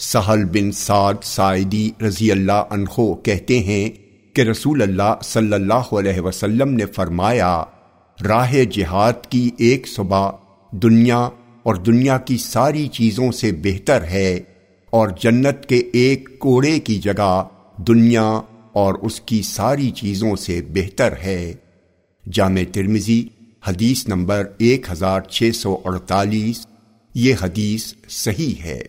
سہل بن سعد سائدی رضی اللہ عنہ کہتے ہیں کہ رسول اللہ صلی اللہ علیہ وسلم نے فرمایا، راہ جہاد کی ایک صبح دنیا اور دنیا کی ساری چیزوں سے بہتر ہے اور جنت کے ایک کوڑے کی جگہ دنیا اور اس کی ساری چیزوں سے بہتر ہے۔ جامع ترمزی حدیث نمبر ایک ہزار چھ سو اڑتالیس، یہ حدیث صحیح ہے۔